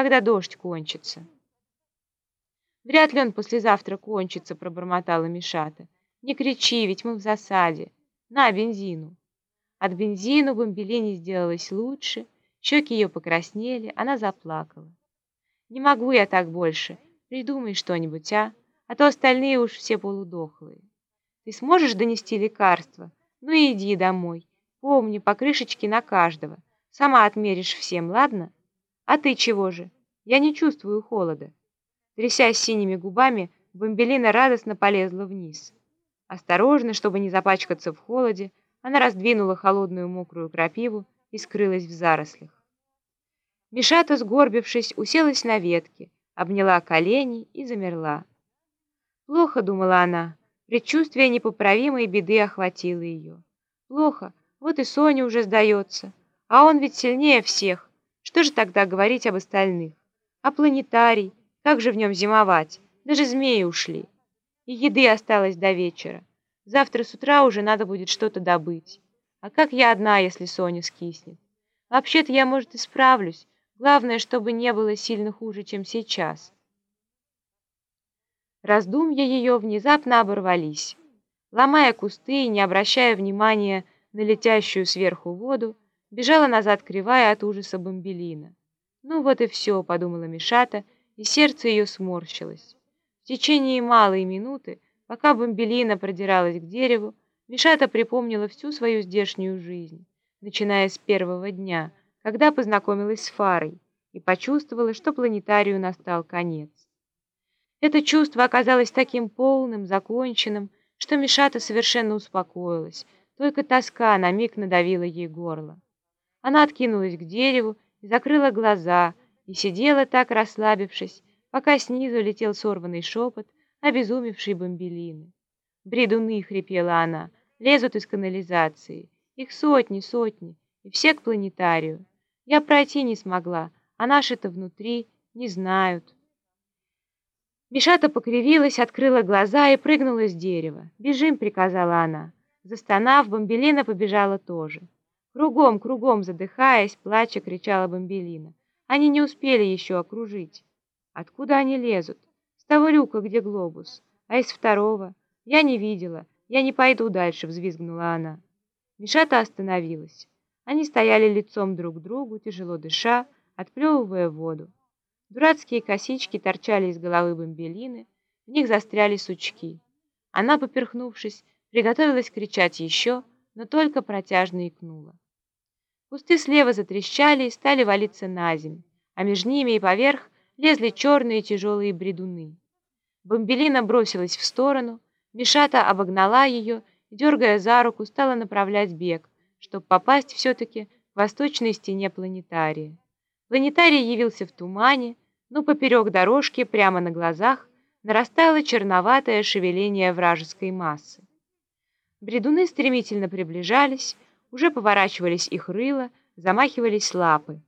когда дождь кончится. «Вряд ли он послезавтра кончится», — пробормотала Мишата. «Не кричи, ведь мы в засаде. На бензину». От бензину Бомбелине сделалось лучше, щеки ее покраснели, она заплакала. «Не могу я так больше. Придумай что-нибудь, а? А то остальные уж все полудохлые. Ты сможешь донести лекарство? Ну иди домой. Помни, по крышечке на каждого. Сама отмеришь всем, ладно? А ты чего же? Я не чувствую холода». Трясясь синими губами, Бомбелина радостно полезла вниз. Осторожно, чтобы не запачкаться в холоде, она раздвинула холодную мокрую крапиву и скрылась в зарослях. Мишата, сгорбившись, уселась на ветке, обняла колени и замерла. Плохо, думала она, предчувствие непоправимой беды охватило ее. Плохо, вот и Соня уже сдается, а он ведь сильнее всех. Что же тогда говорить об остальных? А планетарий? Как же в нем зимовать? Даже змеи ушли. И еды осталось до вечера. Завтра с утра уже надо будет что-то добыть. А как я одна, если Соня скиснет? Вообще-то я, может, и справлюсь. Главное, чтобы не было сильно хуже, чем сейчас. Раздумья ее внезапно оборвались. Ломая кусты и не обращая внимания на летящую сверху воду, бежала назад кривая от ужаса бомбелина. «Ну вот и все», — подумала Мишата, и сердце ее сморщилось. В течение малой минуты Пока Бомбелина продиралась к дереву, Мишата припомнила всю свою здешнюю жизнь, начиная с первого дня, когда познакомилась с Фарой и почувствовала, что планетарию настал конец. Это чувство оказалось таким полным, законченным, что Мишата совершенно успокоилась, только тоска на миг надавила ей горло. Она откинулась к дереву и закрыла глаза, и сидела так, расслабившись, пока снизу летел сорванный шепот, обезумевшие бомбелины. «Бредуны!» — хрипела она. «Лезут из канализации. Их сотни, сотни, и все к планетарию. Я пройти не смогла, а наши-то внутри не знают». Мишата покривилась, открыла глаза и прыгнула с дерева. «Бежим!» — приказала она. Застонав, Бомбелина побежала тоже. Кругом, кругом, задыхаясь, плача, кричала Бомбелина. Они не успели еще окружить. Откуда они лезут? того люка, где глобус, а из второго. Я не видела, я не пойду дальше, взвизгнула она. Мишата остановилась. Они стояли лицом друг к другу, тяжело дыша, отплевывая воду. Дурацкие косички торчали из головы бомбелины, в них застряли сучки. Она, поперхнувшись, приготовилась кричать еще, но только протяжно икнула. Кусты слева затрещали и стали валиться на земь, а между ними и поверх лезли черные тяжелые бредуны. Бомбелина бросилась в сторону, Мишата обогнала ее и, дергая за руку, стала направлять бег, чтобы попасть все-таки к восточной стене планетария. Планетарий явился в тумане, но поперек дорожки, прямо на глазах, нарастало черноватое шевеление вражеской массы. Бредуны стремительно приближались, уже поворачивались их рыла, замахивались лапы.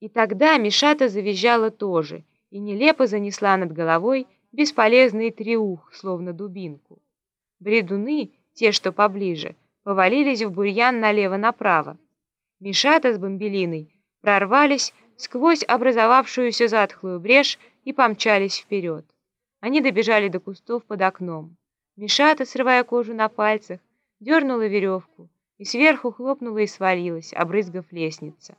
И тогда Мишата завизжала тоже и нелепо занесла над головой бесполезный триух, словно дубинку. Бредуны, те, что поближе, повалились в бурьян налево-направо. Мишата с бомбелиной прорвались сквозь образовавшуюся затхлую брешь и помчались вперед. Они добежали до кустов под окном. Мишата, срывая кожу на пальцах, дернула веревку и сверху хлопнула и свалилась, обрызгав лестница.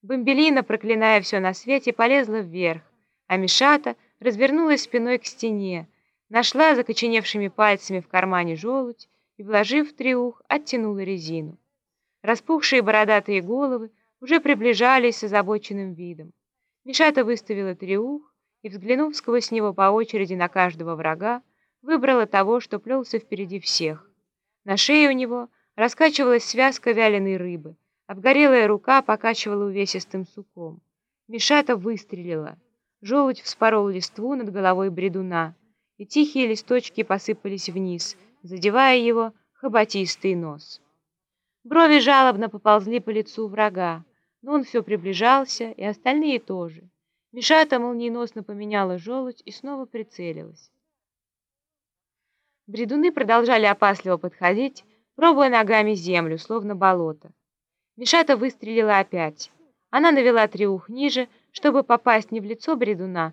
Бомбелина, проклиная все на свете, полезла вверх, а Мишата развернулась спиной к стене, нашла закоченевшими пальцами в кармане желудь и, вложив в триух, оттянула резину. Распухшие бородатые головы уже приближались с озабоченным видом. Мишата выставила триух и, взглянув сквозь него по очереди на каждого врага, выбрала того, что плелся впереди всех. На шее у него раскачивалась связка вяленой рыбы, Обгорелая рука покачивала увесистым суком. Мишата выстрелила. Желудь вспорол листву над головой бредуна, и тихие листочки посыпались вниз, задевая его хоботистый нос. Брови жалобно поползли по лицу врага, но он все приближался, и остальные тоже. Мишата молниеносно поменяла желудь и снова прицелилась. Бредуны продолжали опасливо подходить, пробуя ногами землю, словно болото. Мишата выстрелила опять. Она навела треух ниже, чтобы попасть не в лицо бредуна,